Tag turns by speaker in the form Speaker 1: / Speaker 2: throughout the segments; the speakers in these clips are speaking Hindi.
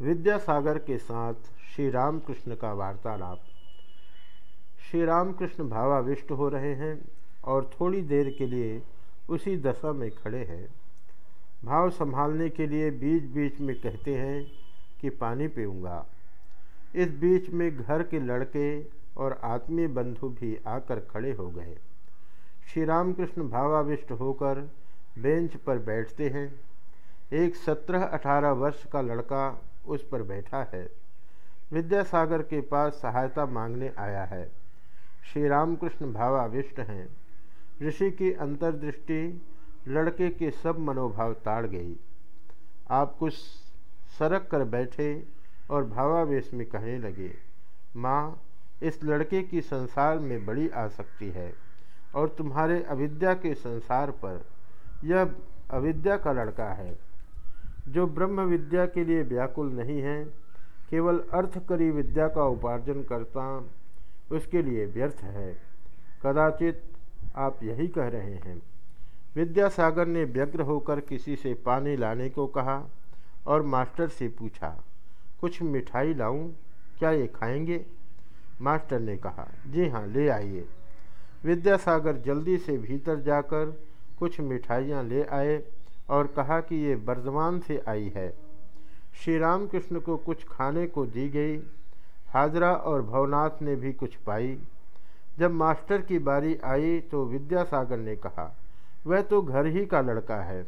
Speaker 1: विद्यासागर के साथ श्री रामकृष्ण का वार्तालाप। श्री रामकृष्ण भावाविष्ट हो रहे हैं और थोड़ी देर के लिए उसी दशा में खड़े हैं। भाव संभालने के लिए बीच बीच में कहते हैं कि पानी पीऊँगा। इस बीच में घर के लड़के और आत्मीय बंधु भी आकर खड़े हो गए। श्री रामकृष्ण भावाविष्ट होकर बेंच पर बैठते हैं। एक सत्रह अठारह वर्ष का लड़का उस पर बैठा है। विद्यासागर के पास सहायता मांगने आया है। श्री रामकृष्ण भावाविष्ट हैं। ऋषि की अंतर्दृष्टि लड़के के सब मनोभाव ताड़ गई। आप कुछ सरक कर बैठे और भावावेश में कहने लगे, माँ, इस लड़के की संसार में बड़ी आसक्ति है और तुम्हारे अविद्या के संसार पर यह अविद्या का लड़का है। जो ब्रह्म विद्या के लिए व्याकुल नहीं है, केवल अर्थ करी विद्या का उपार्जन करता, उसके लिए व्यर्थ है। कदाचित आप यही कह रहे हैं। विद्यासागर ने व्यग्र होकर किसी से पानी लाने को कहा और मास्टर से पूछा, कुछ मिठाई लाऊं? क्या ये खाएँगे? मास्टर ने कहा, जी हाँ ले आइए। विद्यासागर जल्दी से भीतर जाकर कुछ मिठाइयाँ ले आए और कहा कि ये वर्धमान से आई है। श्री रामकृष्ण को कुछ खाने को दी गई। हाजरा और भवनाथ ने भी कुछ पाई। जब मास्टर की बारी आई तो विद्यासागर ने कहा, वह तो घर ही का लड़का है।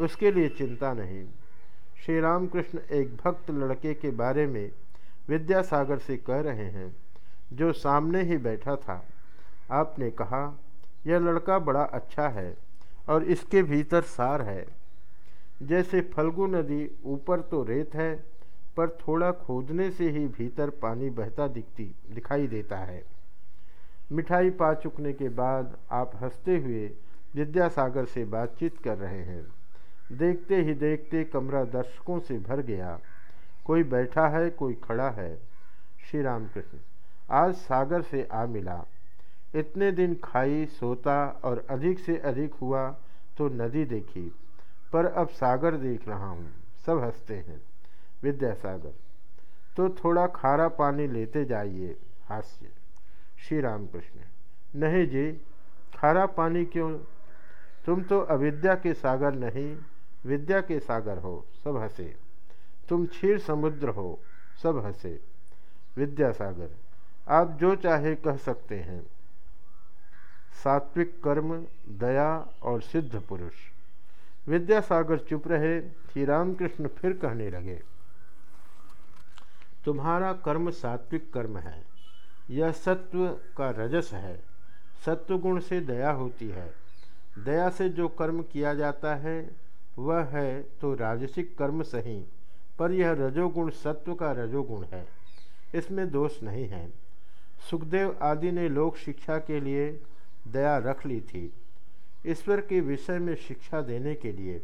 Speaker 1: उसके लिए चिंता नहीं। श्री रामकृष्ण एक भक्त लड़के के बारे में विद्यासागर से कह रहे हैं, जो सामने ही बैठा था। आपने कहा, यह लड़का बड़ा अच्छा है। और इसके भीतर सार है। जैसे फल्गु नदी ऊपर तो रेत है, पर थोड़ा खोदने से ही भीतर पानी बहता दिखती, दिखाई देता है। मिठाई पा चुकने के बाद आप हँसते हुए विद्यासागर से बातचीत कर रहे हैं। देखते ही देखते कमरा दर्शकों से भर गया। कोई बैठा है, कोई खड़ा है। श्री राम कृष्ण आज सागर से आ मिला। इतने दिन खाई, सोता और अधिक से अधिक हुआ तो नदी देखी, पर अब सागर देख रहा हूँ, सब हँसते हैं। विद्यासागर तो थोड़ा खारा पानी लेते जाइए, हास्य। श्री राम कृष्ण नहीं जी, खारा पानी क्यों? तुम तो अविद्या के सागर नहीं, विद्या के सागर हो, सब हंसे। तुम क्षीर समुद्र हो, सब हंसे। विद्यासागर, आप जो चाहे कह सकते हैं। सात्विक कर्म, दया और सिद्ध पुरुष। विद्यासागर चुप रहे, श्री रामकृष्ण फिर कहने लगे, तुम्हारा कर्म सात्विक कर्म है। यह सत्व का रजस है। सत्व गुण से दया होती है। दया से जो कर्म किया जाता है, वह है तो राजसिक कर्म सही, पर यह रजोगुण सत्व का रजोगुण है। इसमें दोष नहीं है। सुखदेव आदि ने लोक शिक्षा के लिए दया रख ली थी। ईश्वर के विषय में शिक्षा देने के लिए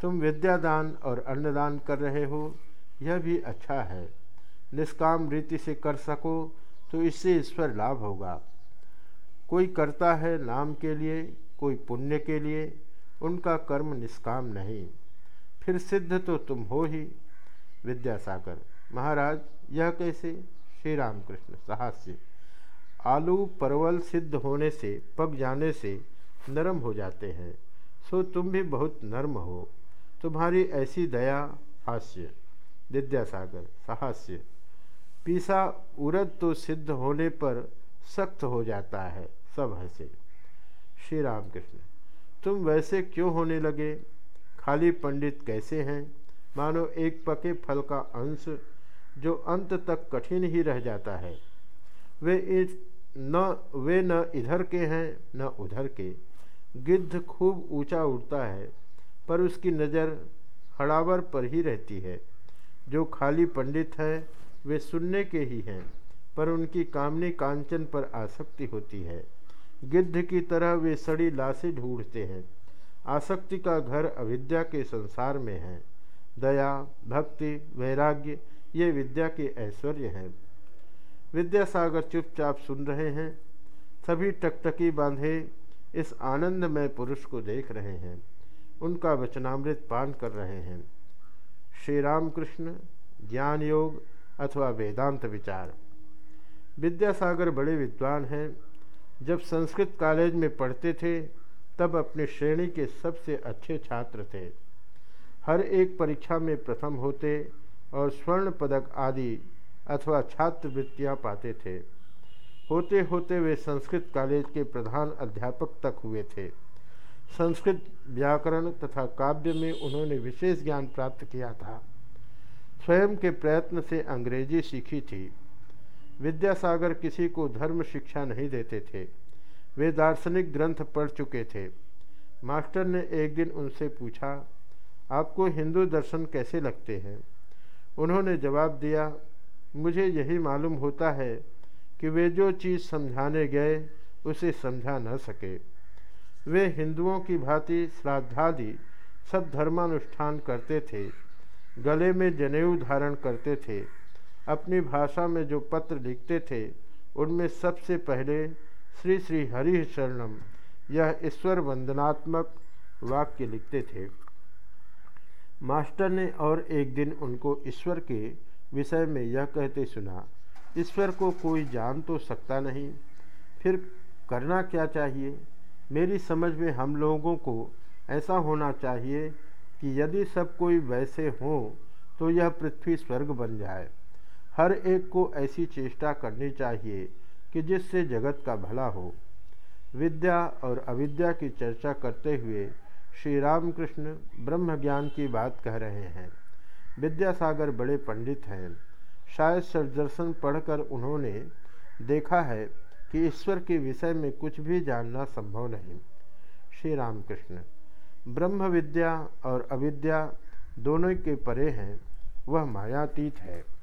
Speaker 1: तुम विद्यादान और अन्नदान कर रहे हो, यह भी अच्छा है। निष्काम रीति से कर सको तो इससे ईश्वर लाभ होगा। कोई करता है नाम के लिए, कोई पुण्य के लिए, उनका कर्म निष्काम नहीं। फिर सिद्ध तो तुम हो ही। विद्यासागर महाराज, यह कैसे? श्री राम कृष्ण साहस्य आलू परवल सिद्ध होने से, पक जाने से नरम हो जाते हैं। सो तुम भी बहुत नर्म हो। तुम्हारी ऐसी दया, हास्य, विद्यासागर, साहस्य, पीसा उरद तो सिद्ध होने पर सख्त हो जाता है सब हंसे। श्री राम कृष्ण तुम वैसे क्यों होने लगे? खाली पंडित कैसे हैं? मानो एक पके फल का अंश जो अंत तक कठिन ही रह जाता है। वे इस न वे न इधर के हैं, न उधर के। गिद्ध खूब ऊँचा उड़ता है, पर उसकी नज़र हड़ावर पर ही रहती है। जो खाली पंडित है, वे सुनने के ही हैं, पर उनकी कामनी कांचन पर आसक्ति होती है। गिद्ध की तरह वे सड़ी लाशें ढूंढते हैं। आसक्ति का घर अविद्या के संसार में है। दया, भक्ति, वैराग्य, ये विद्या के ऐश्वर्य हैं। विद्यासागर चुपचाप सुन रहे हैं। सभी टकटकी बांधे इस आनंदमय पुरुष को देख रहे हैं। उनका वचनामृत पान कर रहे हैं। श्री राम कृष्ण ज्ञान योग अथवा वेदांत विचार। विद्यासागर बड़े विद्वान हैं। जब संस्कृत कॉलेज में पढ़ते थे, तब अपनी श्रेणी के सबसे अच्छे छात्र थे। हर एक परीक्षा में प्रथम होते और स्वर्ण पदक आदि अथवा छात्रवृत्तियाँ पाते थे। होते होते वे संस्कृत कॉलेज के प्रधान अध्यापक तक हुए थे। संस्कृत व्याकरण तथा काव्य में उन्होंने विशेष ज्ञान प्राप्त किया था। स्वयं के प्रयत्न से अंग्रेज़ी सीखी थी। विद्यासागर किसी को धर्म शिक्षा नहीं देते थे। वे दार्शनिक ग्रंथ पढ़ चुके थे। मास्टर ने एक दिन उनसे पूछा, आपको हिंदू दर्शन कैसे लगते हैं? उन्होंने जवाब दिया मुझे यही मालूम होता है कि वे जो चीज़ समझाने गए, उसे समझा न सके। वे हिंदुओं की भांति श्राद्धादि सब धर्मानुष्ठान करते थे, गले में जनेऊ धारण करते थे, अपनी भाषा में जो पत्र लिखते थे, उनमें सबसे पहले श्री श्री हरि शरणम यह ईश्वर वंदनात्मक वाक्य लिखते थे। मास्टर ने और एक दिन उनको ईश्वर के विषय में यह कहते सुना, ईश्वर को कोई जान तो सकता नहीं, फिर करना क्या चाहिए? मेरी समझ में हम लोगों को ऐसा होना चाहिए कि यदि सब कोई वैसे हो तो यह पृथ्वी स्वर्ग बन जाए। हर एक को ऐसी चेष्टा करनी चाहिए कि जिससे जगत का भला हो। विद्या और अविद्या की चर्चा करते हुए श्री रामकृष्ण ब्रह्म ज्ञान की बात कह रहे हैं। विद्यासागर बड़े पंडित हैं। शायद सदर्शन पढ़कर उन्होंने देखा है कि ईश्वर के विषय में कुछ भी जानना संभव नहीं। श्री रामकृष्ण, ब्रह्म विद्या और अविद्या दोनों के परे हैं, वह मायातीत है।